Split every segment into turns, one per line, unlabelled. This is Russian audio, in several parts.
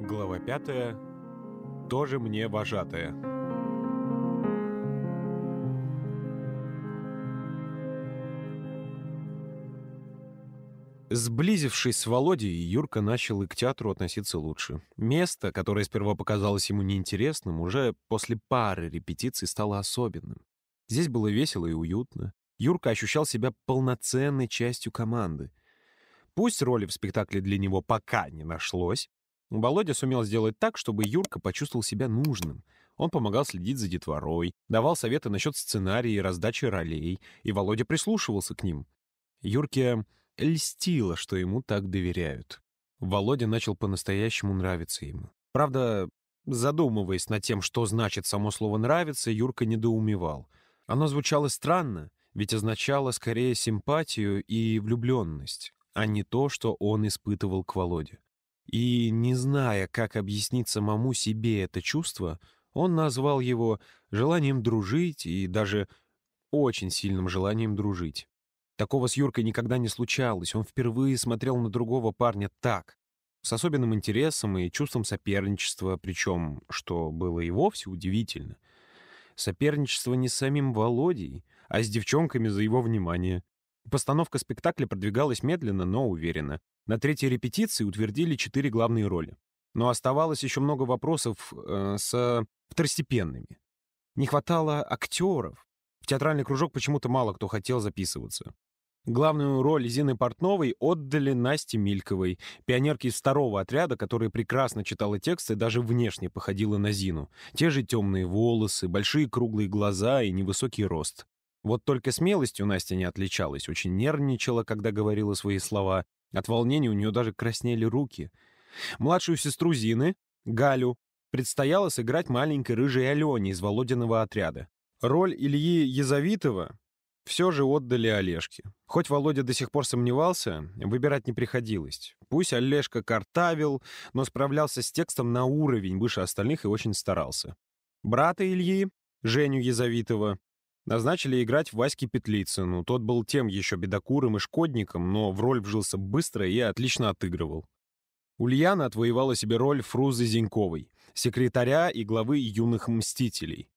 Глава пятая. Тоже мне вожатая. Сблизившись с Володей, Юрка начал и к театру относиться лучше. Место, которое сперва показалось ему неинтересным, уже после пары репетиций стало особенным. Здесь было весело и уютно. Юрка ощущал себя полноценной частью команды. Пусть роли в спектакле для него пока не нашлось, Володя сумел сделать так, чтобы Юрка почувствовал себя нужным. Он помогал следить за детворой, давал советы насчет сценария и раздачи ролей, и Володя прислушивался к ним. Юрке льстило, что ему так доверяют. Володя начал по-настоящему нравиться ему. Правда, задумываясь над тем, что значит само слово «нравится», Юрка недоумевал. Оно звучало странно, ведь означало скорее симпатию и влюбленность, а не то, что он испытывал к Володе. И, не зная, как объяснить самому себе это чувство, он назвал его желанием дружить и даже очень сильным желанием дружить. Такого с Юркой никогда не случалось. Он впервые смотрел на другого парня так, с особенным интересом и чувством соперничества, причем, что было и вовсе удивительно. Соперничество не с самим Володей, а с девчонками за его внимание. Постановка спектакля продвигалась медленно, но уверенно. На третьей репетиции утвердили четыре главные роли. Но оставалось еще много вопросов э, с второстепенными. Не хватало актеров. В театральный кружок почему-то мало кто хотел записываться. Главную роль Зины Портновой отдали Насте Мильковой, пионерке из второго отряда, которая прекрасно читала тексты и даже внешне походила на Зину. Те же темные волосы, большие круглые глаза и невысокий рост. Вот только смелостью Настя не отличалась, очень нервничала, когда говорила свои слова. От волнения у нее даже краснели руки. Младшую сестру Зины, Галю, предстояло сыграть маленькой рыжей Алене из Володиного отряда. Роль Ильи Язовитова все же отдали Олежке. Хоть Володя до сих пор сомневался, выбирать не приходилось. Пусть Олежка картавил, но справлялся с текстом на уровень выше остальных и очень старался. Брата Ильи, Женю Язовитова, назначили играть Ваське Петлицыну. Тот был тем еще бедокурым и шкодником, но в роль вжился быстро и отлично отыгрывал. Ульяна отвоевала себе роль Фрузы Зиньковой, секретаря и главы юных мстителей.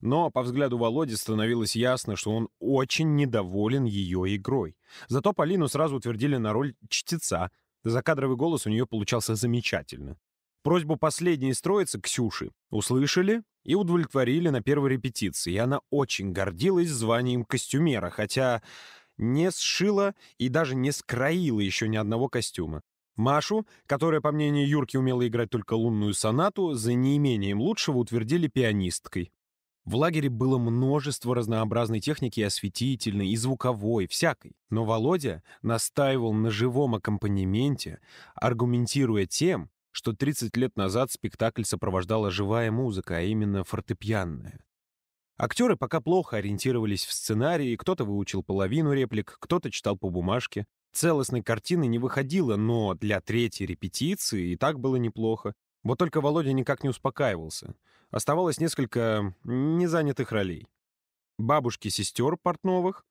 Но по взгляду Володи становилось ясно, что он очень недоволен ее игрой. Зато Полину сразу утвердили на роль чтеца. Закадровый голос у нее получался замечательно. Просьбу последней строиться Ксюши услышали и удовлетворили на первой репетиции, и она очень гордилась званием костюмера, хотя не сшила и даже не скроила еще ни одного костюма. Машу, которая, по мнению Юрки, умела играть только лунную сонату, за неимением лучшего утвердили пианисткой. В лагере было множество разнообразной техники осветительной, и звуковой, всякой. Но Володя настаивал на живом аккомпанементе, аргументируя тем, что 30 лет назад спектакль сопровождала живая музыка, а именно фортепианная. Актеры пока плохо ориентировались в сценарии, кто-то выучил половину реплик, кто-то читал по бумажке. Целостной картины не выходило, но для третьей репетиции и так было неплохо. Вот только Володя никак не успокаивался. Оставалось несколько незанятых ролей. Бабушки сестер Портновых,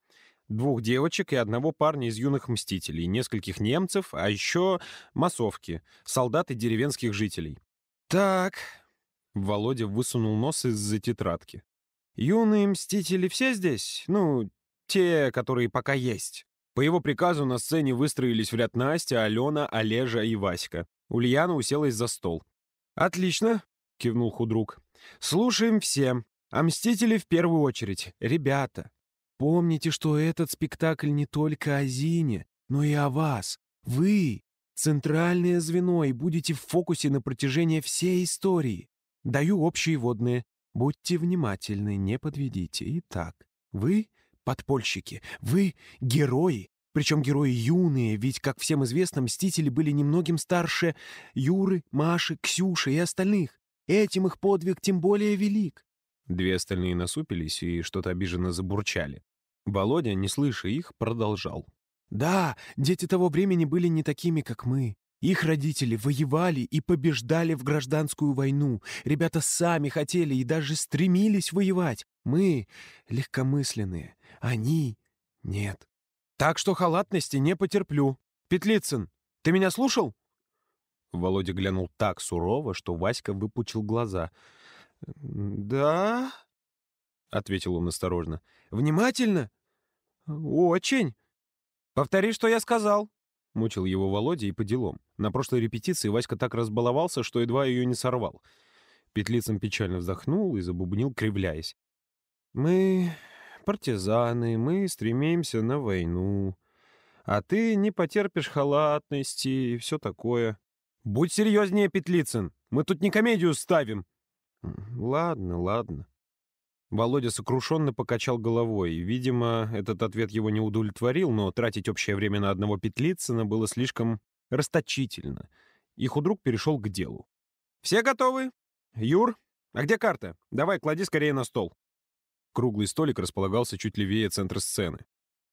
двух девочек и одного парня из юных мстителей, нескольких немцев, а еще массовки, солдат и деревенских жителей. «Так...» — Володя высунул нос из-за тетрадки. «Юные мстители все здесь? Ну, те, которые пока есть». По его приказу на сцене выстроились в ряд Настя, Алена, Олежа и Васька. Ульяна уселась за стол. «Отлично», — кивнул худрук. «Слушаем все. А «Мстители» в первую очередь. Ребята, помните, что этот спектакль не только о Зине, но и о вас. Вы — центральное звено и будете в фокусе на протяжении всей истории. Даю общие водные. Будьте внимательны, не подведите. Итак, вы — подпольщики, вы — герои, причем герои юные, ведь, как всем известно, Мстители были немногим старше Юры, Маши, Ксюши и остальных. Этим их подвиг тем более велик. Две остальные насупились и что-то обиженно забурчали. Володя, не слыша их, продолжал. «Да, дети того времени были не такими, как мы. Их родители воевали и побеждали в гражданскую войну. Ребята сами хотели и даже стремились воевать. Мы легкомысленные, они — нет. Так что халатности не потерплю. Петлицын, ты меня слушал?» Володя глянул так сурово, что Васька выпучил глаза.
«Да?»
— ответил он осторожно.
«Внимательно? Очень. Повтори, что я сказал».
Мучил его Володя и по делам. На прошлой репетиции Васька так разбаловался, что едва ее не сорвал. Петлицын печально вздохнул и забубнил, кривляясь. «Мы партизаны, мы стремимся на войну. А ты не потерпишь халатности и все такое».
«Будь серьезнее, Петлицын, мы тут не комедию ставим».
«Ладно, ладно». Володя сокрушенно покачал головой. Видимо, этот ответ его не удовлетворил, но тратить общее время на одного Петлицына было слишком расточительно. И худрук перешел к делу.
«Все готовы? Юр, а где карта? Давай, клади скорее на стол».
Круглый столик располагался чуть левее центра сцены.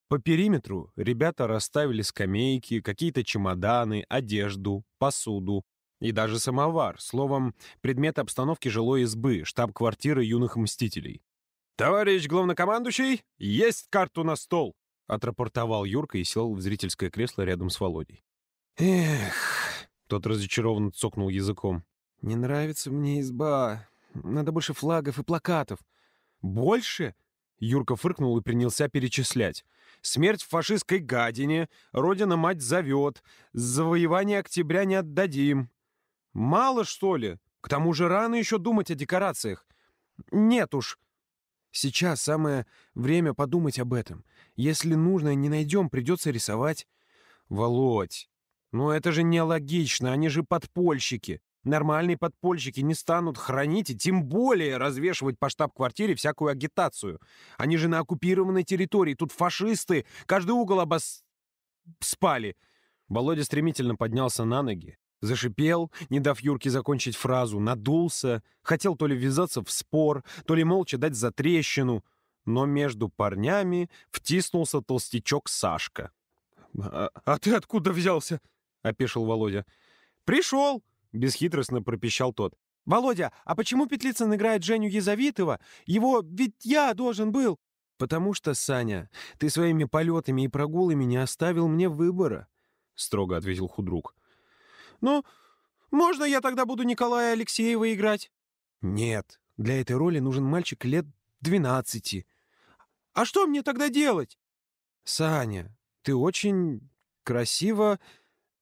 По периметру ребята расставили скамейки, какие-то чемоданы, одежду, посуду и даже самовар, словом, предмет обстановки жилой избы, штаб-квартиры юных мстителей.
«Товарищ главнокомандующий, есть карту на стол!»
— отрапортовал Юрка и сел в зрительское кресло рядом с Володей.
«Эх!»
— тот разочарованно цокнул языком.
«Не нравится мне изба. Надо больше флагов и плакатов».
«Больше?» — Юрка фыркнул и принялся перечислять. «Смерть в фашистской гадине, Родина-мать зовет, завоевание октября не отдадим». «Мало, что ли? К тому же рано еще думать о декорациях». «Нет уж».
«Сейчас самое время подумать об этом. Если нужное не найдем, придется рисовать».
«Володь, ну это же нелогично, они же подпольщики. Нормальные подпольщики не станут хранить и тем более развешивать по штаб-квартире всякую агитацию. Они же на оккупированной территории, тут фашисты, каждый угол обос... спали. Володя стремительно поднялся на ноги, зашипел, не дав Юрке закончить фразу, надулся, хотел то ли ввязаться в спор, то ли молча дать за трещину, но между парнями втиснулся толстячок Сашка.
«А, а ты откуда взялся?» — опешил Володя.
«Пришел!» Бесхитростно пропищал тот.
«Володя, а почему Петлицын играет Женю Язовитова? Его ведь я должен был...»
«Потому что, Саня, ты своими полетами и прогулами не оставил мне выбора», — строго ответил худрук.
«Ну, можно я тогда буду Николая Алексеева играть?»
«Нет, для этой роли нужен мальчик лет двенадцати».
«А что мне тогда делать?»
«Саня, ты очень красиво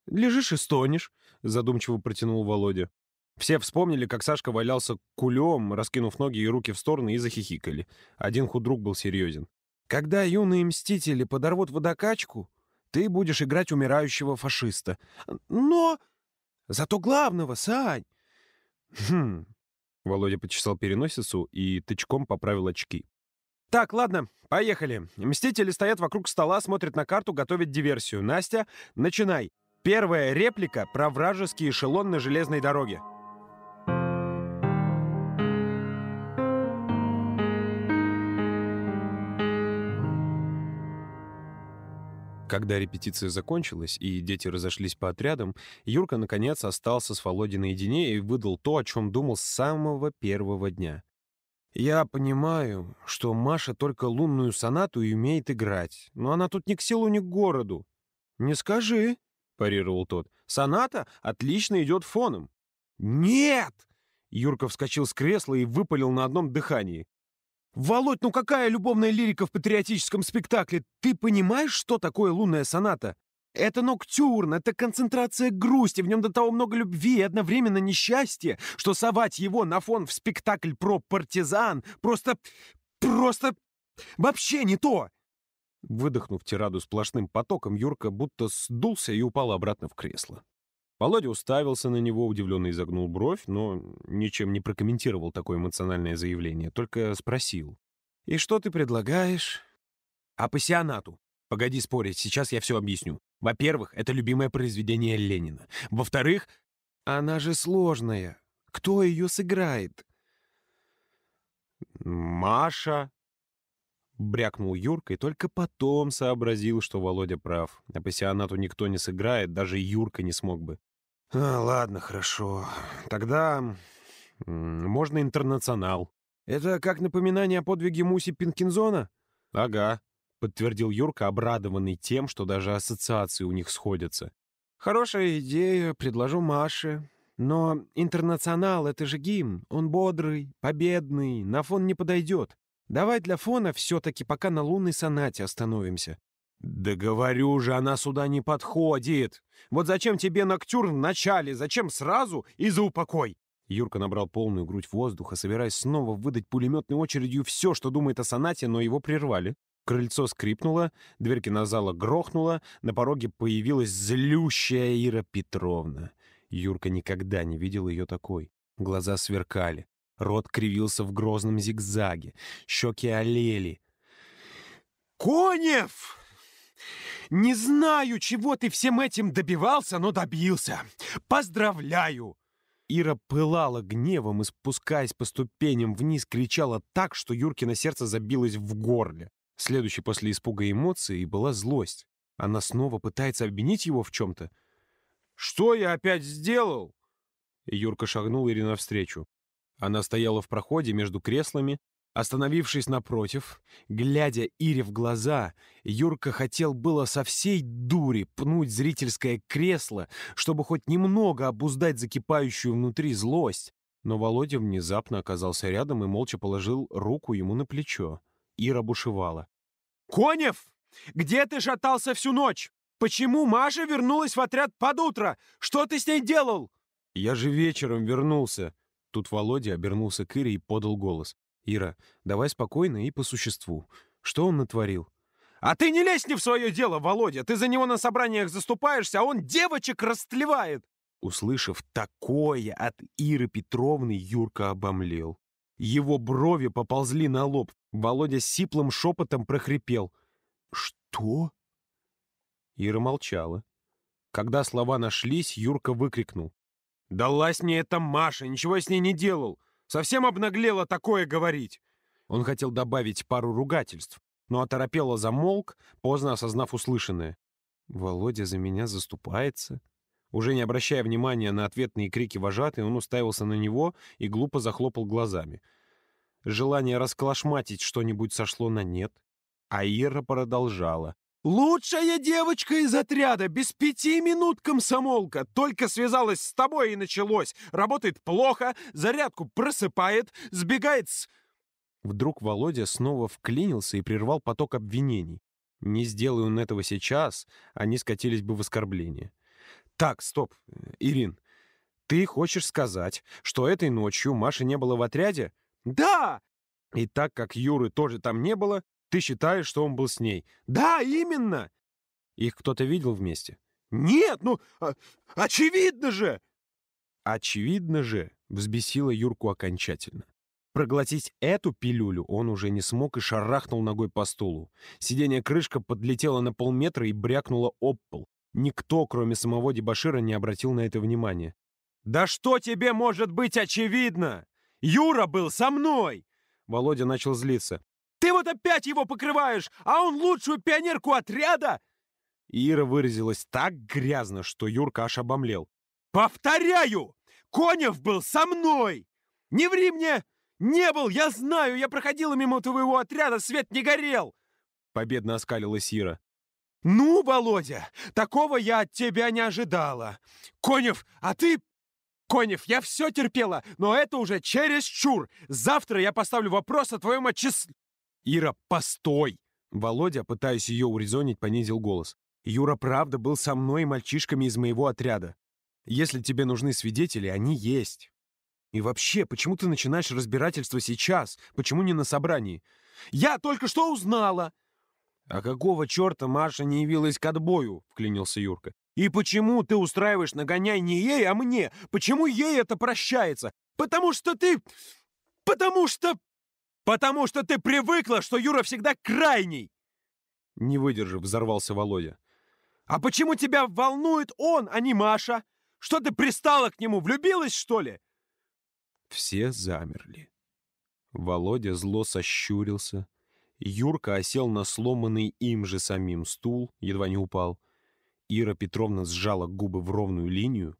лежишь и стонешь. — задумчиво протянул Володя. Все вспомнили, как Сашка валялся кулем, раскинув ноги и руки в стороны, и захихикали. Один худрук был серьезен. «Когда юные мстители подорвут водокачку, ты будешь играть умирающего фашиста.
Но... Зато главного, Сань!»
«Хм...» Володя почесал переносицу и тычком поправил очки.
«Так, ладно, поехали. Мстители стоят вокруг стола, смотрят на карту, готовят диверсию. Настя, начинай. Первая реплика про вражеский эшелон на железной дороге.
Когда репетиция закончилась и дети разошлись по отрядам, Юрка, наконец, остался с Володей наедине и выдал то, о чем думал с самого первого дня. «Я понимаю, что Маша только лунную сонату и умеет играть, но она тут ни к селу, ни к городу».
«Не скажи», — парировал тот. «Соната отлично идет фоном».
«Нет!» Юрка вскочил с кресла и выпалил на одном дыхании.
«Володь, ну какая любовная лирика в патриотическом спектакле? Ты понимаешь, что такое лунная соната? Это ноктюрн, это концентрация грусти, в нем до того много любви и одновременно несчастья, что совать его на фон в спектакль про партизан просто... просто... вообще не то!»
Выдохнув тираду сплошным потоком, Юрка будто сдулся и упал обратно в кресло. Володя уставился на него, удивленно изогнул бровь, но ничем не прокомментировал такое эмоциональное заявление, только спросил. «И что ты предлагаешь?»
«А пассионату. Погоди спорить, сейчас я все объясню. Во-первых, это любимое произведение Ленина. Во-вторых,
она же сложная. Кто ее сыграет?»
«Маша»,
Брякнул Юрка и только потом сообразил, что Володя прав. А пассионату никто не сыграет, даже Юрка не смог бы.
А, ладно, хорошо. Тогда можно интернационал.
Это как напоминание о подвиге Муси Пинкинзона?
Ага,
подтвердил Юрка, обрадованный тем, что даже ассоциации у них сходятся.
Хорошая идея, предложу Маше. Но «Интернационал» — это же гимн. Он бодрый, победный, на фон не подойдет. Давай для фона все-таки пока на лунной сонате остановимся. «Да говорю же, она сюда не подходит. Вот зачем тебе ноктюр в начале, зачем сразу и за упокой?» Юрка набрал полную грудь воздуха, собираясь снова выдать пулеметной очередью все, что думает о сонате, но его прервали. Крыльцо скрипнуло, дверь кинозала грохнула, на пороге появилась злющая Ира Петровна. Юрка никогда не видел ее такой. Глаза сверкали, рот кривился в грозном зигзаге, щеки олели. «Конев!» «Не знаю, чего ты всем этим добивался, но добился. Поздравляю!» Ира пылала гневом и, спускаясь по ступеням вниз, кричала так, что Юркино сердце забилось в горле. Следующей после испуга эмоции была злость. Она снова пытается обвинить его в чем-то. «Что я опять сделал?» Юрка шагнул Ире навстречу. Она стояла в проходе между креслами, Остановившись напротив, глядя Ире в глаза, Юрка хотел было со всей дури пнуть зрительское кресло, чтобы хоть немного обуздать закипающую внутри злость. Но Володя внезапно оказался рядом и молча положил руку ему на плечо. Ира бушевала. «Конев! Где ты шатался всю ночь? Почему Маша вернулась в отряд под утро? Что ты с ней делал?» «Я же вечером вернулся». Тут Володя обернулся к Ире и подал голос. «Ира, давай спокойно и по существу. Что он натворил?» «А ты не лезь не в свое дело, Володя! Ты за него на собраниях заступаешься, а он девочек растлевает!» Услышав такое от Иры Петровны, Юрка обомлел. Его брови поползли на лоб. Володя сиплым шепотом прохрипел. «Что?» Ира молчала. Когда слова нашлись, Юрка выкрикнул. «Далась мне эта Маша, ничего с ней не делал. Совсем обнаглело такое говорить!» Он хотел добавить пару ругательств, но оторопело замолк, поздно осознав услышанное. «Володя за меня заступается?» Уже не обращая внимания на ответные крики вожатой, он уставился на него и глупо захлопал глазами. Желание расколошматить что-нибудь сошло на нет. А Ира продолжала. «Лучшая девочка из отряда, без пяти минут комсомолка, только связалась с тобой и началось. Работает плохо, зарядку просыпает, сбегает с...» Вдруг Володя снова вклинился и прервал поток обвинений. Не сделай он этого сейчас, они скатились бы в оскорбление. «Так, стоп, Ирин, ты хочешь сказать, что этой ночью Маши не было в отряде?» «Да!» И так как Юры тоже там не было, ты считаешь, что он был с ней? Да, именно! Их кто-то видел вместе? Нет, ну, а, очевидно же! Очевидно же, взбесила Юрку окончательно. Проглотить эту пилюлю он уже не смог и шарахнул ногой по стулу. Сиденье-крышка подлетела на полметра и брякнула об пол. Никто, кроме самого дебашира, не обратил на это внимания. «Да что тебе может быть очевидно? Юра был со мной!» Володя начал злиться. Ты вот опять его покрываешь, а он лучшую пионерку отряда!» Ира выразилась так грязно, что Юрка аж обомлел. «Повторяю! Конев был со мной! Не ври мне! Не был, я знаю, я проходила мимо твоего отряда, свет не горел!» Победно оскалилась Ира. «Ну, Володя, такого я от тебя не ожидала. Конев, а ты Конев, я все терпела, но это уже чересчур. Завтра я поставлю вопрос о твоем отчислении. «Ира, постой!» Володя, пытаясь ее урезонить, понизил голос. «Юра правда был со мной и мальчишками из моего отряда. Если тебе нужны свидетели, они есть. И вообще, почему ты начинаешь разбирательство сейчас? Почему не на собрании? Я только что узнала!» «А какого черта Маша не явилась к отбою?» — вклинился Юрка. «И почему ты устраиваешь нагоняй не ей, а мне? Почему ей это прощается? Потому что ты... Потому что...» Потому что ты привыкла, что Юра всегда крайний!» Не выдержав, взорвался Володя. «А почему тебя волнует он, а не Маша? Что ты пристала к нему, влюбилась, что ли?» Все замерли. Володя зло сощурился. Юрка осел на сломанный им же самим стул, едва не упал. Ира Петровна сжала губы в ровную линию,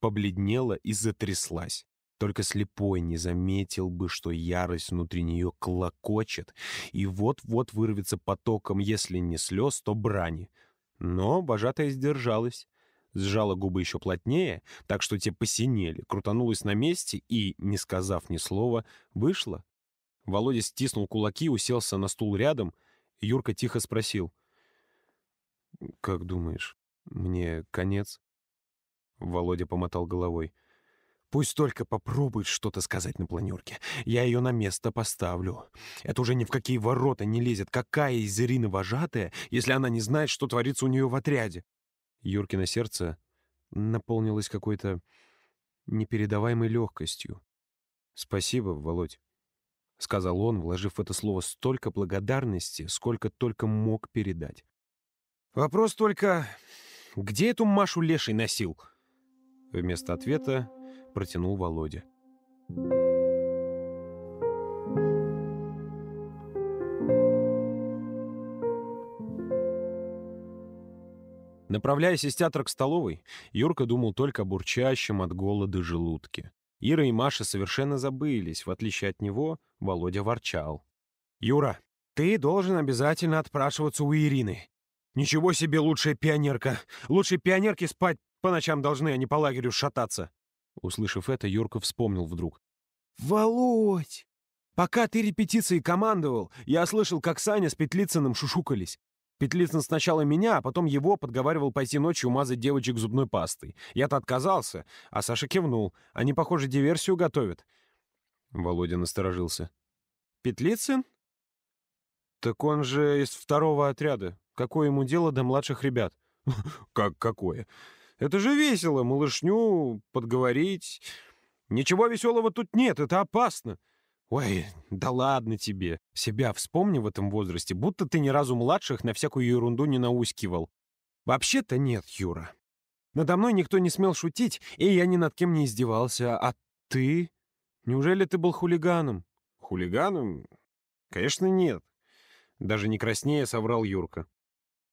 побледнела и затряслась. Только слепой не заметил бы, что ярость внутри нее клокочет и вот-вот вырвется потоком, если не слез, то брани. Но вожатая сдержалась.
сжала губы еще плотнее, так что те посинели, крутанулась на месте и, не сказав ни слова, вышла. Володя стиснул кулаки, уселся на стул рядом. Юрка тихо спросил. «Как думаешь, мне конец?» Володя помотал головой. Пусть только попробует что-то сказать на планерке. Я ее на место поставлю. Это уже ни в какие ворота не лезет. Какая из Ирины вожатая, если она не знает, что творится у нее в отряде? Юркино сердце наполнилось какой-то непередаваемой легкостью. «Спасибо, Володь», — сказал он, вложив в это слово столько благодарности, сколько только мог передать. «Вопрос только, где эту Машу Леший носил?» Вместо ответа протянул Володя. Направляясь из театра к столовой, Юрка думал только о бурчащем от голода желудке. Ира и Маша совершенно забылись. В отличие от него, Володя ворчал. «Юра, ты должен обязательно отпрашиваться у Ирины. Ничего себе лучшая пионерка. Лучшие пионерки спать по ночам должны, а не по лагерю шататься. Услышав это, Юрка вспомнил вдруг. «Володь! Пока ты репетиции командовал, я слышал, как Саня с Петлицыным шушукались. Петлицын сначала меня, а потом его подговаривал пойти ночью мазать девочек зубной пастой. Я-то отказался, а Саша кивнул. Они, похоже, диверсию готовят». Володя насторожился. «Петлицын? Так он же из второго отряда. Какое ему дело до младших ребят?» «Как какое? Это же весело, малышню подговорить. Ничего веселого тут нет, это опасно. Ой, да ладно тебе. Себя вспомни в этом возрасте, будто ты ни разу младших на всякую ерунду не наускивал. Вообще-то нет, Юра. Надо мной никто не смел шутить, и я ни над кем не издевался. А ты? Неужели ты был хулиганом? Хулиганом? Конечно, нет. Даже не краснее соврал Юрка.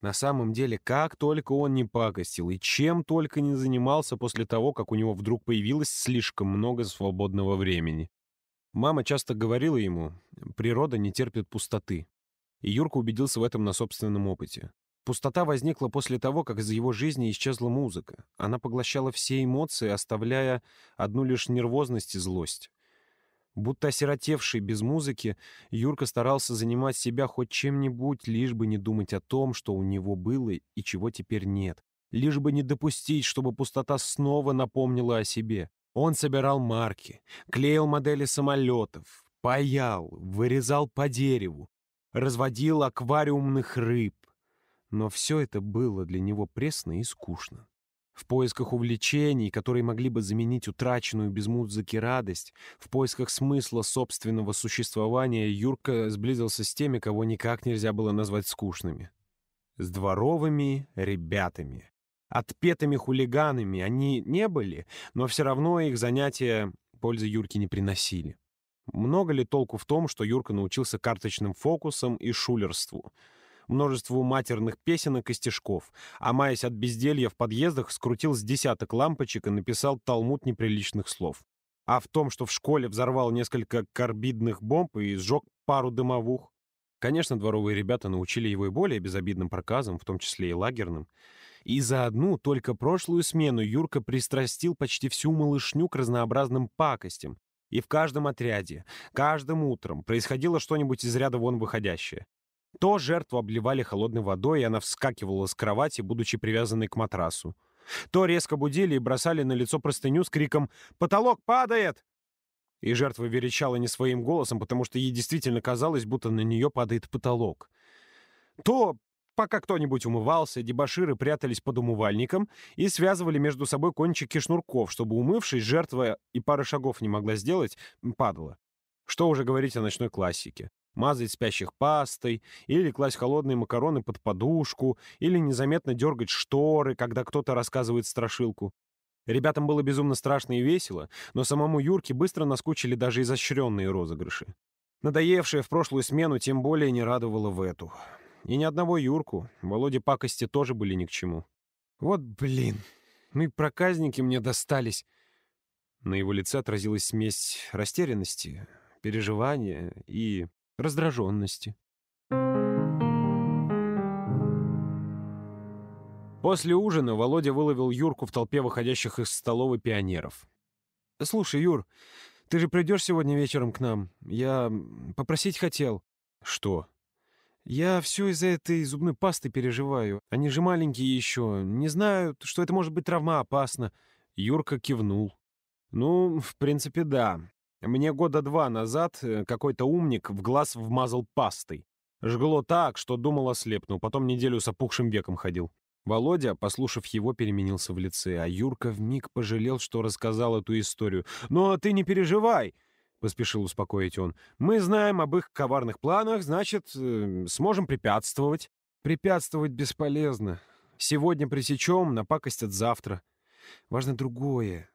На самом деле, как только он не пакостил и чем только не занимался после того, как у него вдруг появилось слишком много свободного времени. Мама часто говорила ему, природа не терпит пустоты. И Юрка убедился в этом на собственном опыте. Пустота возникла после того, как из его жизни исчезла музыка. Она поглощала все эмоции, оставляя одну лишь нервозность и злость. Будто осиротевший без музыки, Юрка старался занимать себя хоть чем-нибудь, лишь бы не думать о том, что у него было и чего теперь нет. Лишь бы не допустить, чтобы пустота снова напомнила о себе. Он собирал марки, клеил модели самолетов, паял, вырезал по дереву, разводил аквариумных рыб. Но все это было для него пресно и скучно. В поисках увлечений, которые могли бы заменить утраченную без музыки радость, в поисках смысла собственного существования Юрка сблизился с теми, кого никак нельзя было назвать скучными. С дворовыми ребятами. Отпетыми хулиганами они не были, но все равно их занятия пользы Юрке не приносили. Много ли толку в том, что Юрка научился карточным фокусам и шулерству — множеству матерных песенок и стишков, а маясь от безделья в подъездах, скрутил с десяток лампочек и написал талмуд неприличных слов. А в том, что в школе взорвал несколько карбидных бомб и сжег пару дымовух. Конечно, дворовые ребята научили его и более безобидным проказам, в том числе и лагерным. И за одну только прошлую смену Юрка пристрастил почти всю малышню к разнообразным пакостям. И в каждом отряде, каждым утром происходило что-нибудь из ряда вон выходящее. То жертву обливали холодной водой, и она вскакивала с кровати, будучи привязанной к матрасу. То резко будили и бросали на лицо простыню с криком «Потолок падает!» И жертва верещала не своим голосом, потому что ей действительно казалось, будто на нее падает потолок. То, пока кто-нибудь умывался, дебоширы прятались под умывальником и связывали между собой кончики шнурков, чтобы, умывшись, жертва и пары шагов не могла сделать, падала. Что уже говорить о ночной классике мазать спящих пастой, или класть холодные макароны под подушку, или незаметно дергать шторы, когда кто-то рассказывает страшилку. Ребятам было безумно страшно и весело, но самому Юрке быстро наскучили даже изощренные розыгрыши. Надоевшая в прошлую смену тем более не радовала в эту. И ни одного Юрку, Володе пакости тоже были ни к чему. Вот блин, ну и проказники мне достались. На его лице отразилась смесь растерянности, переживания и раздраженности. После ужина Володя выловил Юрку в толпе выходящих из столовой пионеров.
«Слушай, Юр, ты же придешь сегодня вечером к нам? Я попросить хотел».
«Что?»
«Я все из-за этой зубной пасты переживаю. Они же маленькие еще, не знают, что это может быть травма опасна».
Юрка кивнул. «Ну, в принципе, да. Мне года два назад э, какой-то умник в глаз вмазал пастой. Жгло так, что думал ослепну, потом неделю с опухшим веком ходил. Володя, послушав его, переменился в лице, а Юрка вмиг пожалел, что рассказал эту историю. «Ну, а ты не переживай!» — поспешил успокоить он. «Мы знаем об их коварных планах, значит, э, сможем препятствовать».
«Препятствовать бесполезно. Сегодня пресечем, напакостят завтра. Важно другое.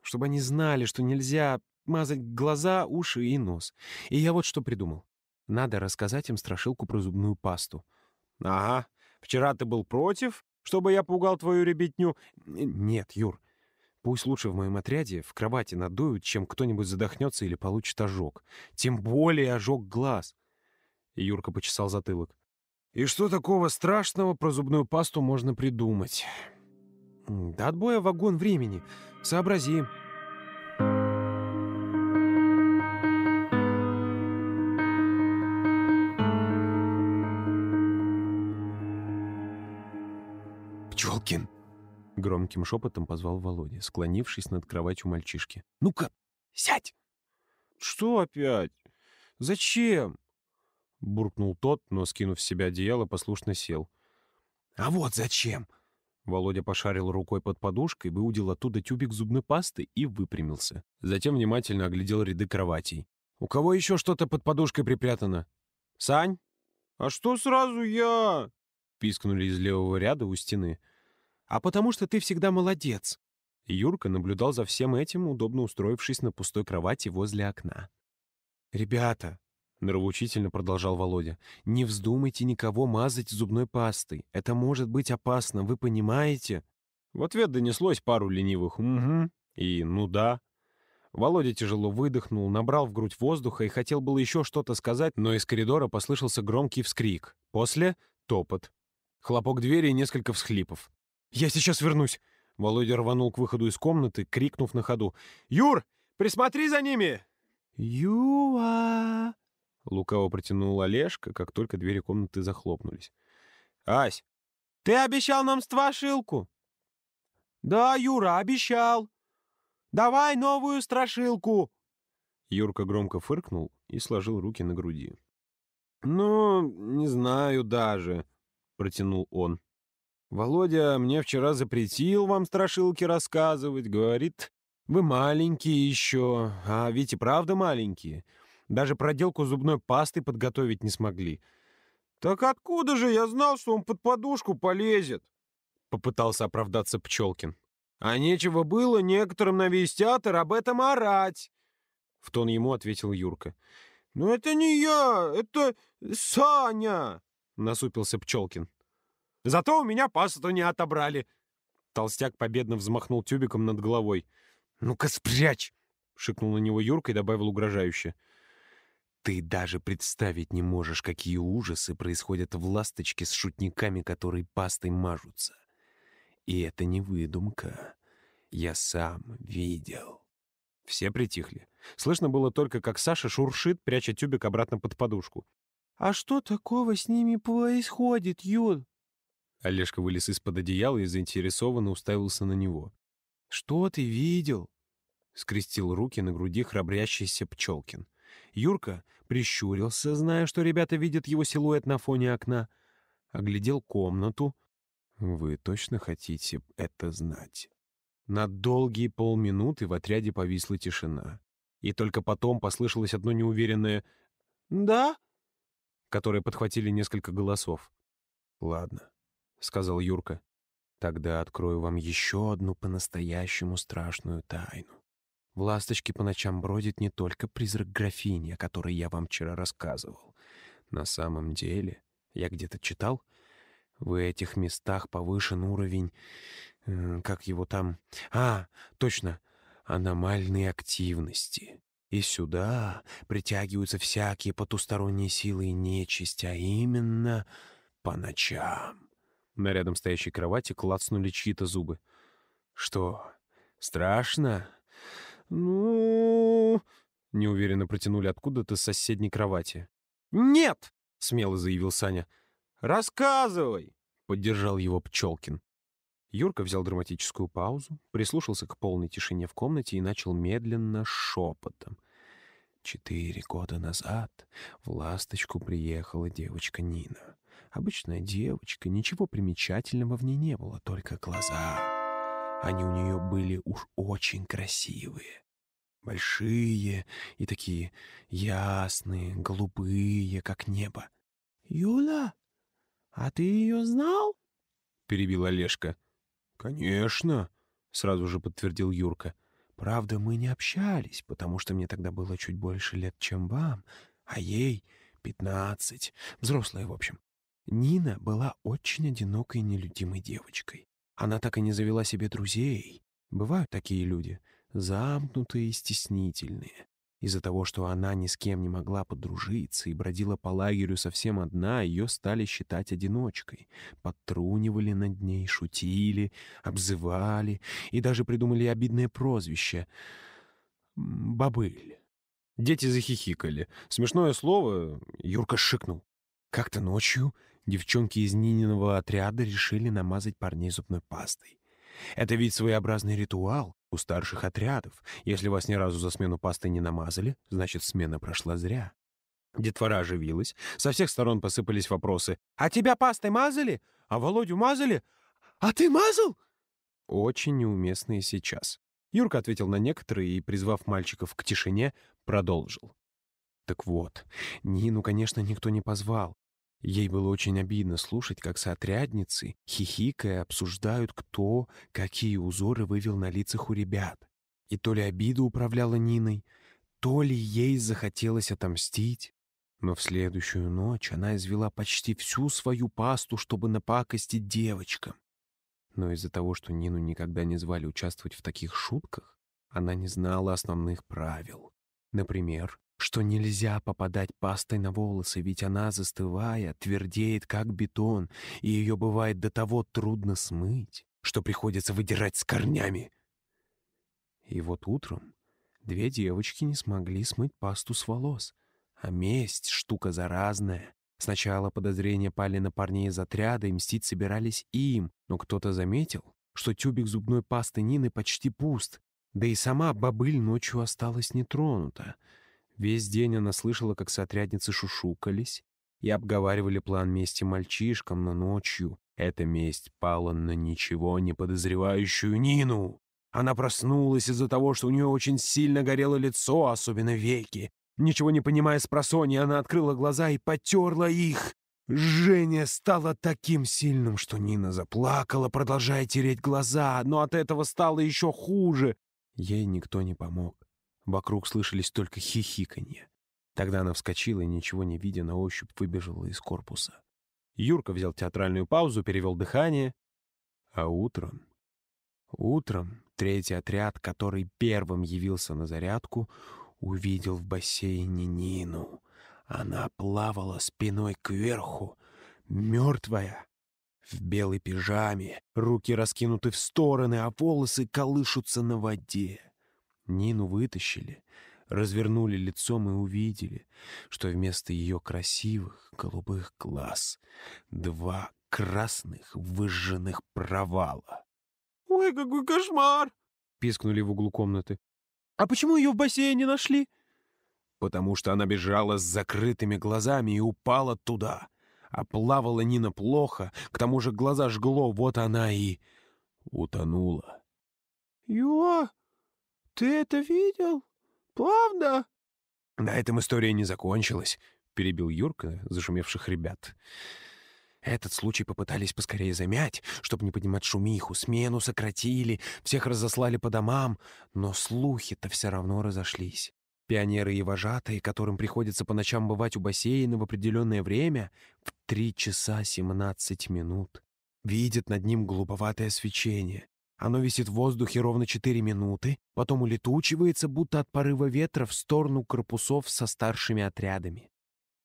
Чтобы они знали, что нельзя мазать глаза, уши и нос. И я вот что придумал. Надо рассказать им страшилку про зубную пасту».
«Ага. Вчера ты был против, чтобы я пугал твою ребятню?
Нет, Юр. Пусть лучше в моем отряде в кровати надуют, чем кто-нибудь задохнется или получит ожог. Тем более ожог глаз.
Юрка почесал затылок.
И что такого страшного про зубную пасту можно придумать? До отбоя вагон времени. Сообразим.
Громким шепотом позвал Володя, склонившись над кроватью мальчишки. «Ну-ка, сядь!»
«Что опять? Зачем?»
Буркнул тот, но, скинув с себя одеяло, послушно сел.
«А вот зачем!»
Володя пошарил рукой под подушкой, выудил оттуда тюбик зубной пасты и выпрямился. Затем внимательно оглядел ряды кроватей. «У кого еще что-то под подушкой припрятано? Сань?»
«А что сразу я?»
Пискнули из левого ряда у стены
а потому что ты всегда молодец».
Юрка наблюдал за всем этим, удобно устроившись на пустой кровати возле окна.
«Ребята», — нравоучительно продолжал Володя, «не вздумайте никого мазать зубной пастой. Это может быть опасно, вы понимаете?»
В ответ донеслось пару ленивых «угу» и «ну да». Володя тяжело выдохнул, набрал в грудь воздуха и хотел было еще что-то сказать, но из коридора послышался громкий вскрик. После — топот. Хлопок двери и несколько всхлипов.
«Я сейчас вернусь!» Володя рванул к выходу из комнаты, крикнув на ходу. «Юр, присмотри за ними!»
«Юа!» Лукаво протянул Олежка, как только двери комнаты захлопнулись.
«Ась, ты обещал нам страшилку?» «Да, Юра, обещал. Давай новую страшилку!»
Юрка громко фыркнул и сложил руки на груди.
«Ну, не знаю даже», — протянул он. Володя мне вчера запретил вам страшилки рассказывать. Говорит, вы маленькие еще, а ведь и правда маленькие. Даже проделку зубной пасты подготовить не смогли. Так откуда же я знал, что он под подушку полезет? Попытался оправдаться Пчелкин. А нечего было некоторым на весь театр об этом орать. В тон ему ответил Юрка. «Но это не я, это Саня!» — насупился Пчелкин. Зато у меня пасту не отобрали. Толстяк победно взмахнул тюбиком над головой. «Ну-ка спрячь!» — шикнул на него Юрка и добавил угрожающе. «Ты даже представить не можешь, какие ужасы происходят в ласточке с шутниками, которые пастой мажутся. И это не выдумка. Я сам видел». Все притихли. Слышно было только, как Саша шуршит, пряча тюбик обратно под подушку. «А что такого с ними происходит, Юр?»
Олежка вылез из-под одеяла и заинтересованно уставился на него.
«Что ты видел?» — скрестил руки на груди храбрящийся Пчелкин. Юрка прищурился, зная, что ребята видят его силуэт на фоне окна, оглядел комнату. «Вы точно хотите это знать?» На долгие полминуты в отряде повисла тишина. И только потом послышалось одно неуверенное «Да?», которое подхватили несколько голосов. «Ладно, — сказал Юрка. «Тогда открою вам еще одну по-настоящему страшную тайну. В «Ласточке» по ночам бродит не только призрак графини, о которой я вам вчера рассказывал. На самом деле, я где-то читал, в этих местах повышен уровень... Э, как его там... А, точно, аномальной активности. И сюда притягиваются всякие потусторонние силы и нечисть, а именно по ночам.
На рядом стоящей кровати клацнули чьи-то зубы. «Что, страшно?» «Ну...» — неуверенно протянули откуда-то с соседней кровати.
«Нет!»
— смело заявил Саня.
«Рассказывай!»
— поддержал его Пчелкин. Юрка взял драматическую паузу, прислушался к полной тишине в комнате и начал медленно шепотом. Четыре года назад в «Ласточку» приехала девочка Нина. Обычная девочка, ничего примечательного в ней не было, только глаза. Они у нее были уж очень красивые. Большие и такие ясные, голубые, как небо.
«Юля, а ты ее знал?»
— перебил Олежка. «Конечно», — сразу же подтвердил Юрка. «Правда, мы не общались, потому что мне тогда было чуть больше лет, чем вам, а ей пятнадцать, взрослая, в общем. Нина была очень одинокой и нелюдимой девочкой. Она так и не завела себе друзей. Бывают такие люди, замкнутые и стеснительные. Из-за того, что она ни с кем не могла подружиться и бродила по лагерю совсем одна, ее стали считать одиночкой. Подтрунивали над ней, шутили, обзывали и даже придумали обидное прозвище — «Бобыль». Дети захихикали. Смешное слово Юрка шикнул. Как-то ночью девчонки из Нининого отряда решили намазать парней зубной пастой. Это ведь своеобразный ритуал у старших отрядов. Если вас ни разу за смену пасты не намазали, значит, смена прошла зря. Детвора оживилась. Со всех сторон посыпались вопросы. «А тебя пастой мазали? А Володю мазали? А ты мазал?» Очень неуместные сейчас. Юрка ответил на некоторые и, призвав мальчиков к тишине, продолжил. Так вот, Нину, конечно, никто не позвал. Ей было очень обидно слушать, как соотрядницы, хихикая, обсуждают, кто какие узоры вывел на лицах у ребят. И то ли обида управляла Ниной, то ли ей захотелось отомстить. Но в следующую ночь она извела почти всю свою пасту, чтобы напакостить девочкам. Но из-за того, что Нину никогда не звали участвовать в таких шутках, она не знала основных правил. Например, что нельзя попадать пастой на волосы, ведь она, застывая, твердеет, как бетон, и ее бывает до того трудно смыть, что приходится выдирать с корнями. И вот утром две девочки не смогли смыть пасту с волос, а месть — штука заразная. Сначала подозрения пали на парней из отряда, и мстить собирались им, но кто-то заметил, что тюбик зубной пасты Нины почти пуст, да и сама бобыль ночью осталась нетронута — Весь день она слышала, как сотрядницы шушукались и обговаривали план мести мальчишкам, но ночью эта месть пала на ничего не подозревающую Нину. Она проснулась из-за того, что у нее очень сильно горело лицо, особенно веки. Ничего не понимая с просони, она открыла глаза и потерла их. Жжение стало таким сильным, что Нина заплакала, продолжая тереть глаза, но от этого стало еще хуже. Ей никто не помог. Вокруг слышались только хихиканье. Тогда она вскочила и, ничего не видя, на ощупь выбежала из корпуса. Юрка взял театральную паузу, перевел дыхание. А утром... Утром третий отряд, который первым явился на зарядку, увидел в бассейне Нину. Она плавала спиной кверху, мертвая, в белой пижаме, руки раскинуты в стороны, а волосы колышутся на воде. Нину вытащили, развернули лицом и увидели, что вместо ее красивых голубых глаз два красных выжженных провала.
«Ой, какой кошмар!» — пискнули в углу комнаты. «А почему ее в бассейне нашли?»
«Потому что она бежала с закрытыми глазами и упала туда. А плавала Нина плохо, к тому же глаза жгло, вот она и утонула».
«Ё!» «Ты это видел? Правда?»
«На этом история не закончилась», — перебил Юрка зашумевших ребят. Этот случай попытались поскорее замять, чтобы не поднимать шумиху. Смену сократили, всех разослали по домам, но слухи-то все равно разошлись. Пионеры и вожатые, которым приходится по ночам бывать у бассейна в определенное время, в три часа семнадцать минут, видят над ним голубоватое свечение. Оно висит в воздухе ровно 4 минуты, потом улетучивается, будто от порыва ветра, в сторону корпусов со старшими отрядами.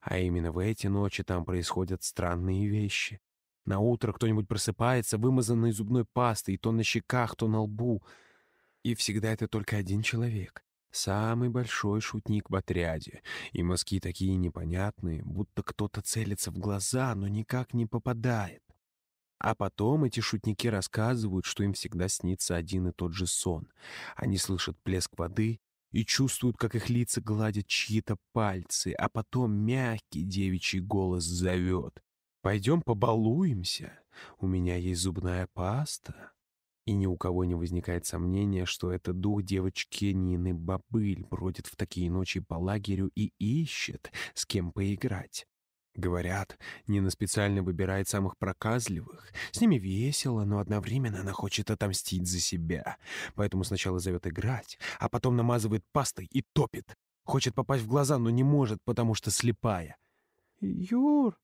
А именно в эти ночи там происходят странные вещи.
На утро кто-нибудь просыпается, вымазанный зубной пастой, то на щеках, то на лбу. И всегда это только один человек. Самый большой шутник в отряде. И мазки такие непонятные, будто кто-то целится в глаза, но никак не попадает. А потом эти шутники рассказывают, что им всегда снится один и тот же сон. Они слышат плеск воды и чувствуют, как их лица гладят чьи-то пальцы, а потом мягкий девичий голос зовет. «Пойдем побалуемся. У меня есть зубная паста». И ни у кого не возникает сомнения, что это дух девочки Нины Бабыль бродит в такие ночи по лагерю и ищет, с кем поиграть. Говорят, Нина специально выбирает самых проказливых. С ними весело, но одновременно она хочет отомстить за себя. Поэтому сначала зовет играть, а потом намазывает пастой и топит. Хочет попасть в глаза, но не может, потому что слепая.
«Юр,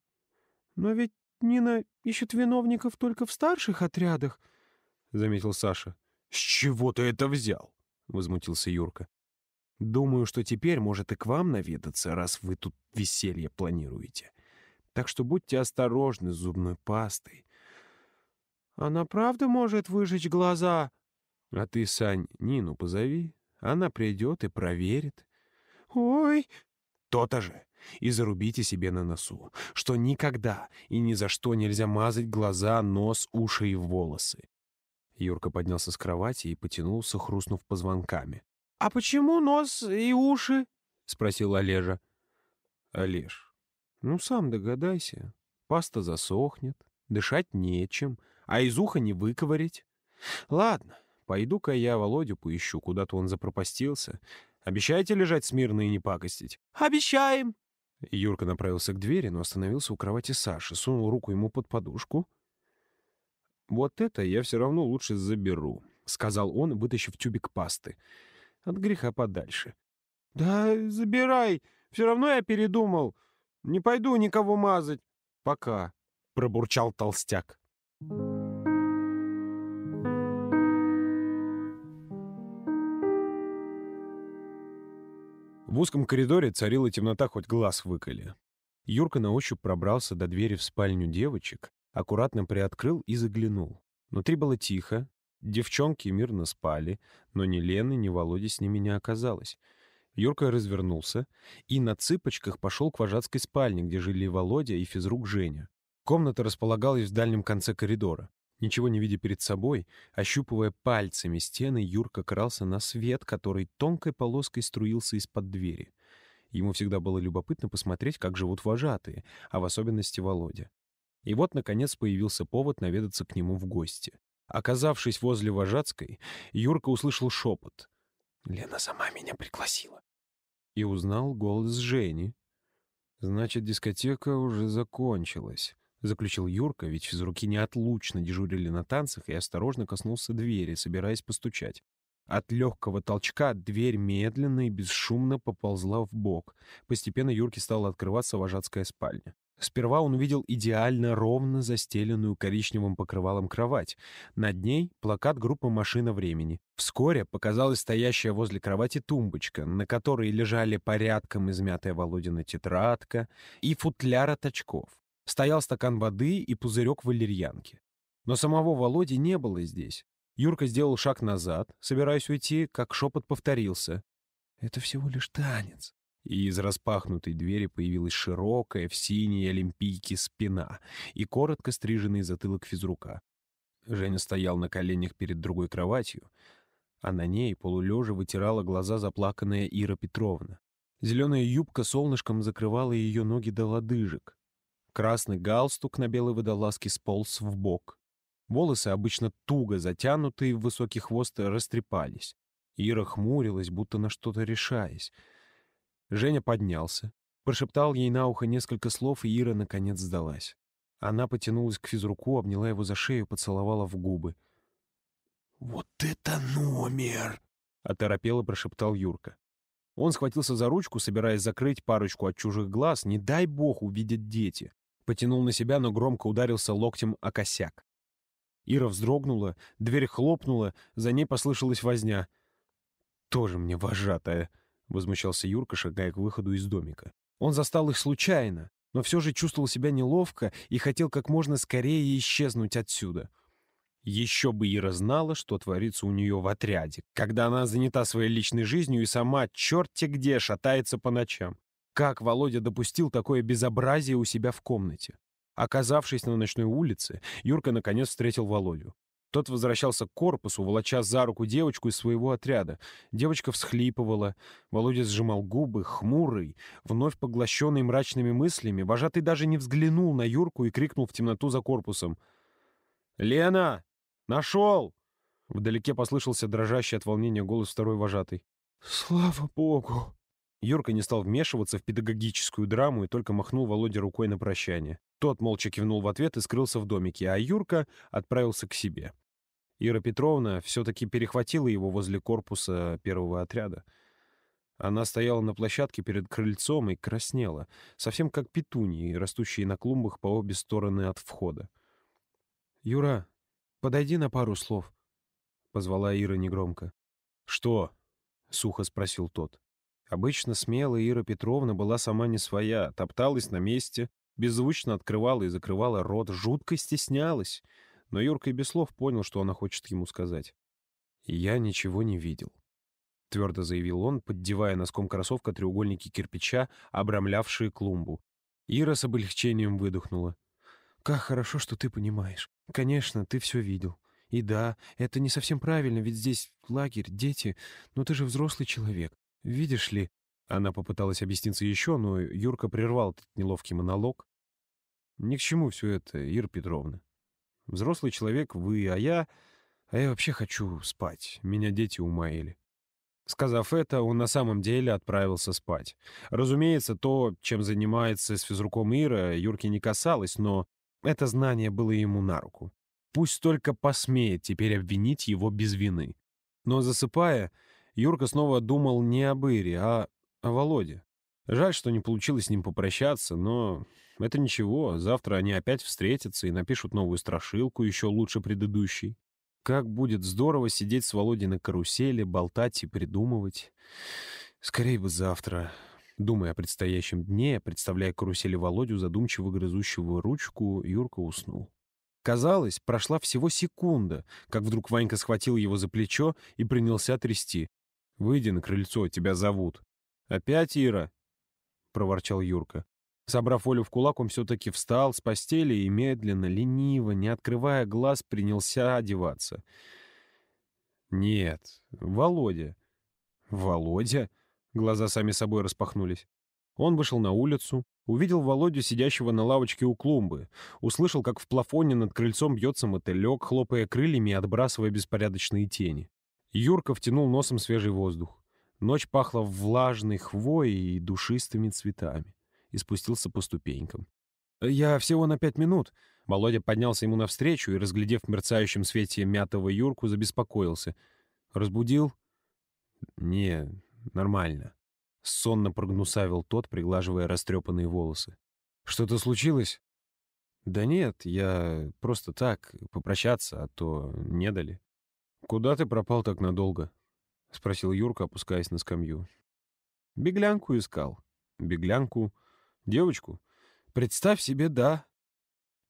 но ведь Нина ищет виновников только в старших отрядах», —
заметил Саша. «С чего ты это взял?» — возмутился Юрка. «Думаю, что теперь может и к вам наведаться, раз вы тут веселье планируете. Так что будьте осторожны с зубной пастой.
Она правда может выжечь глаза?
А ты, Сань, Нину позови. Она придет и проверит.
Ой!
То-то же. И зарубите себе на носу, что никогда и ни за что нельзя мазать глаза, нос, уши и волосы. Юрка поднялся с кровати и потянулся, хрустнув позвонками.
«А почему нос и уши?»
— спросил Олежа. «Олеж, ну, сам догадайся. Паста засохнет, дышать нечем, а из уха не выковырить. Ладно, пойду-ка я Володю поищу, куда-то он запропастился. Обещаете лежать смирно и не пакостить?
Обещаем.
Юрка направился к двери, но остановился у кровати Саши, сунул руку ему под подушку. «Вот это я все равно лучше заберу», — сказал он, вытащив тюбик пасты. «От греха подальше».
«Да забирай, все равно я передумал. Не пойду никого мазать.
Пока, — пробурчал толстяк. В узком коридоре царила темнота, хоть глаз выколи. Юрка на ощупь пробрался до двери в спальню девочек, аккуратно приоткрыл и заглянул. Внутри было тихо, девчонки мирно спали, но ни Лены, ни Володи с ними не оказалось. Юрка развернулся и на цыпочках пошел к вожатской спальне, где жили Володя и физрук Женя. Комната располагалась в дальнем конце коридора. Ничего не видя перед собой, ощупывая пальцами стены, Юрка крался на свет, который тонкой полоской струился из-под двери. Ему всегда было любопытно посмотреть, как живут вожатые, а в особенности Володя. И вот, наконец, появился повод наведаться к нему в гости. Оказавшись возле вожатской, Юрка услышал шепот. Лена сама меня пригласила. И узнал голос Жени. Значит, дискотека уже закончилась. Заключил Юрка, ведь физруки неотлучно дежурили на танцах и осторожно коснулся двери, собираясь постучать. От легкого толчка дверь медленно и бесшумно поползла в бок. Постепенно Юрке стала открываться вожатская спальня. Сперва он увидел идеально ровно застеленную коричневым покрывалом кровать. Над ней плакат группы «Машина времени». Вскоре показалась стоящая возле кровати тумбочка, на которой лежали порядком измятая Володина тетрадка и футляр от очков. Стоял стакан воды и пузырек валерьянки. Но самого Володи не было здесь. Юрка сделал шаг назад, собираясь уйти, как шепот повторился. «Это всего лишь танец и из распахнутой двери появилась широкая в синей олимпийке спина и коротко стриженный затылок физрука. Женя стоял на коленях перед другой кроватью, а на ней полулежа вытирала глаза заплаканная Ира Петровна. Зеленая юбка солнышком закрывала ее ноги до лодыжек. Красный галстук на белой водолазке сполз в бок. Волосы, обычно туго затянутые в высокий хвост, растрепались. Ира хмурилась, будто на что-то решаясь. Женя поднялся, прошептал ей на ухо несколько слов, и Ира наконец сдалась. Она потянулась к физруку, обняла его за шею, поцеловала в губы.
«Вот это номер!»
— оторопело прошептал Юрка. Он схватился за ручку, собираясь закрыть парочку от чужих глаз, не дай бог увидят дети. Потянул на себя, но громко ударился локтем о косяк. Ира вздрогнула, дверь хлопнула, за ней послышалась возня. «Тоже мне вожатая!» — возмущался Юрка, шагая к выходу из домика. Он застал их случайно. но все же чувствовал себя неловко и хотел как можно скорее исчезнуть отсюда. Еще бы Ира знала, что творится у нее в отряде, когда она занята своей личной жизнью и сама черти где шатается по ночам. Как Володя допустил такое безобразие у себя в комнате? Оказавшись на ночной улице, Юрка наконец встретил Володю. Тот возвращался к корпусу, волоча за руку девочку из своего отряда. Девочка всхлипывала. Володя сжимал губы, хмурый, вновь поглощенный мрачными мыслями. Вожатый даже не взглянул на Юрку и крикнул в темноту за корпусом. «Лена! Нашел!» Вдалеке послышался дрожащий от волнения голос второй вожатой.
«Слава богу!»
Юрка не стал вмешиваться в педагогическую драму и только махнул Володе рукой на прощание. Тот молча кивнул в ответ и скрылся в домике, а Юрка отправился к себе. Ира Петровна все-таки перехватила его возле корпуса первого отряда. Она стояла на площадке перед крыльцом и краснела, совсем как петуньи, растущие на клумбах по обе стороны от входа.
«Юра, подойди на пару слов», — позвала Ира негромко.
«Что?» — сухо спросил тот. Обычно смелая Ира Петровна была сама не своя, топталась на месте, беззвучно открывала и закрывала рот, жутко стеснялась — но Юрка и без слов понял, что она хочет ему сказать. «Я ничего не видел», — твердо заявил он, поддевая носком кроссовка треугольники кирпича, обрамлявшие клумбу. Ира с облегчением выдохнула.
«Как хорошо, что ты понимаешь. Конечно, ты все видел. И да, это не совсем правильно, ведь здесь лагерь, дети, но ты же взрослый человек. Видишь ли...»
Она попыталась объясниться еще, но Юрка прервал этот неловкий монолог. «Ни к чему все это, Ира Петровна. Взрослый человек вы, а я... А я вообще хочу спать. Меня дети умаили. Сказав это, он на самом деле отправился спать. Разумеется, то, чем занимается с физруком Ира, Юрки не касалось, но это знание было ему на руку. Пусть только посмеет теперь обвинить его без вины. Но засыпая, Юрка снова думал не об Ире, а о Володе. Жаль, что не получилось с ним попрощаться, но это ничего, завтра они опять встретятся и напишут новую страшилку, еще лучше предыдущей. Как будет здорово сидеть с Володей на карусели, болтать и придумывать. Скорее бы завтра. Думая о предстоящем дне, представляя карусели Володю, задумчиво грызущего ручку, Юрка уснул. Казалось, прошла всего секунда, как вдруг Ванька схватил его за плечо и принялся трясти. «Выйди на крыльцо, тебя зовут». «Опять Ира?» — проворчал Юрка. Собрав волю в кулак, он все-таки встал с постели и медленно, лениво, не открывая глаз, принялся одеваться. «Нет, Володя». «Володя?» Глаза сами собой распахнулись. Он вышел на улицу, увидел Володю, сидящего на лавочке у клумбы, услышал, как в плафоне над крыльцом бьется мотылек, хлопая крыльями и отбрасывая беспорядочные тени. Юрка втянул носом свежий воздух. Ночь пахла влажной хвоей и душистыми цветами и спустился по ступенькам. «Я всего на пять минут». Володя поднялся ему навстречу и, разглядев в мерцающем свете мятого Юрку, забеспокоился. «Разбудил?» «Не, нормально». Сонно прогнусавил тот, приглаживая растрепанные волосы. «Что-то случилось?» «Да нет, я просто так, попрощаться, а то не дали». «Куда ты пропал так надолго?» — спросил Юрка, опускаясь на скамью. «Беглянку искал. Беглянку Девочку? Представь себе, да.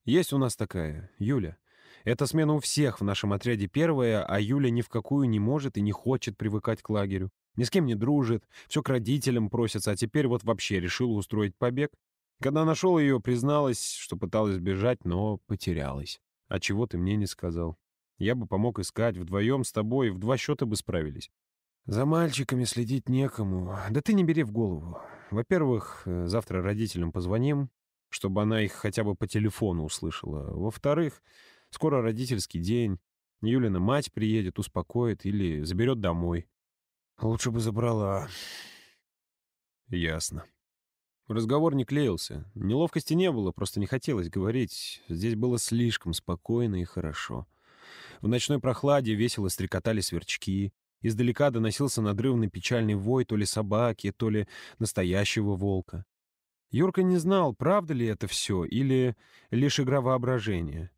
Есть у нас такая, Юля. Эта смена у всех в нашем отряде первая, а Юля ни в какую не может и не хочет привыкать к лагерю. Ни с кем не дружит, все к родителям просится, а теперь вот вообще решила устроить побег. Когда нашел ее, призналась, что пыталась бежать, но потерялась. А чего ты мне не сказал? Я бы помог искать, вдвоем с тобой в два счета бы справились. За мальчиками следить некому. Да ты не бери в голову. Во-первых, э, завтра родителям позвоним, чтобы она их хотя бы по телефону услышала. Во-вторых, скоро родительский день. Юлина мать приедет, успокоит или заберет домой. Лучше бы забрала. Ясно. Разговор не клеился. Неловкости не было, просто не хотелось говорить. Здесь было слишком спокойно и хорошо. В ночной прохладе весело стрекотали сверчки. Издалека доносился надрывный печальный вой то ли собаки, то ли настоящего волка. Юрка не знал, правда ли это все или лишь игра воображения.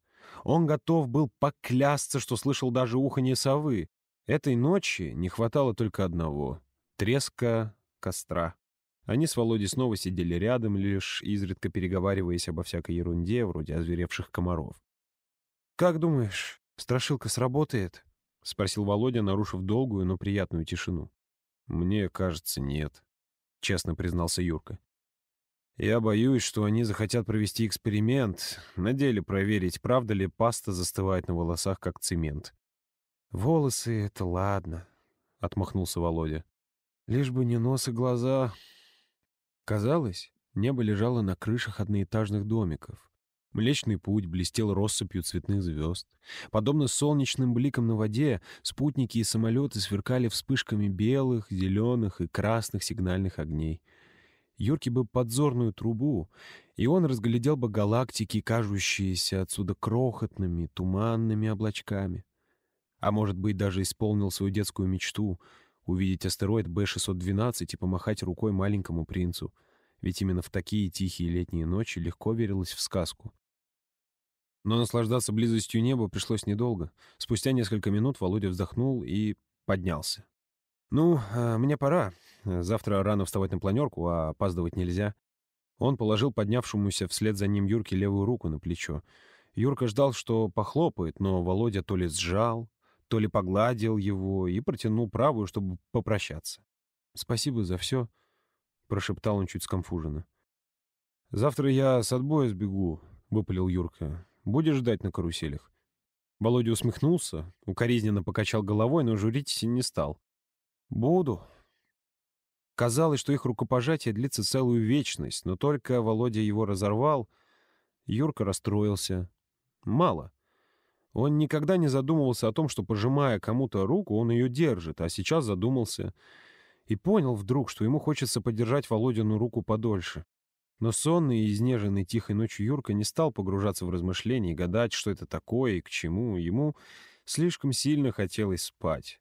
Он готов был поклясться, что слышал даже уханье совы. Этой ночи не хватало только одного — треска костра.
Они с Володей снова сидели рядом, лишь изредка переговариваясь обо всякой ерунде, вроде озверевших комаров.
«Как думаешь, страшилка сработает?»
— спросил Володя, нарушив долгую, но приятную тишину. «Мне кажется, нет», — честно признался Юрка. «Я боюсь, что они захотят провести эксперимент, на деле проверить, правда ли паста застывает на волосах, как цемент».
«Волосы — это ладно», — отмахнулся Володя. «Лишь бы не нос и глаза». Казалось, небо лежало на крышах одноэтажных домиков. Млечный путь блестел россыпью цветных звезд. Подобно солнечным бликам на воде, спутники и самолеты сверкали вспышками белых, зеленых и красных сигнальных огней. Юрке бы подзорную трубу, и он разглядел бы галактики, кажущиеся отсюда крохотными, туманными облачками. А может быть, даже исполнил свою детскую мечту — увидеть астероид Б-612 и помахать рукой маленькому принцу. Ведь именно в такие тихие летние ночи легко верилось в сказку. Но наслаждаться близостью неба пришлось недолго. Спустя несколько минут Володя вздохнул и поднялся. «Ну, а мне пора. Завтра рано вставать на планерку, а опаздывать нельзя». Он положил поднявшемуся вслед за ним Юрке левую руку на плечо. Юрка ждал, что похлопает, но Володя то ли сжал, то ли погладил его и протянул правую, чтобы попрощаться. «Спасибо за все», — прошептал он чуть скомфуженно. «Завтра я с отбоя сбегу», — выпалил Юрка. «Будешь ждать на каруселях?» Володя усмехнулся, укоризненно покачал головой, но журить не стал. «Буду». Казалось, что их рукопожатие длится целую вечность, но только Володя его разорвал, Юрка расстроился. Мало. Он никогда не задумывался о том, что, пожимая кому-то руку, он ее держит, а сейчас задумался и понял вдруг, что ему хочется подержать Володину руку подольше. Но сонный и изнеженный тихой ночью Юрка не стал погружаться в размышления и гадать, что это такое и к чему. Ему слишком сильно хотелось спать.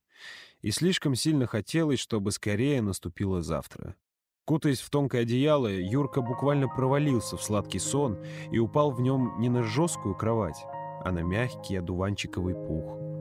И слишком сильно хотелось, чтобы скорее наступило завтра. Кутаясь в тонкое одеяло, Юрка буквально провалился в сладкий сон и упал в нем не на жесткую кровать, а на мягкий одуванчиковый пух.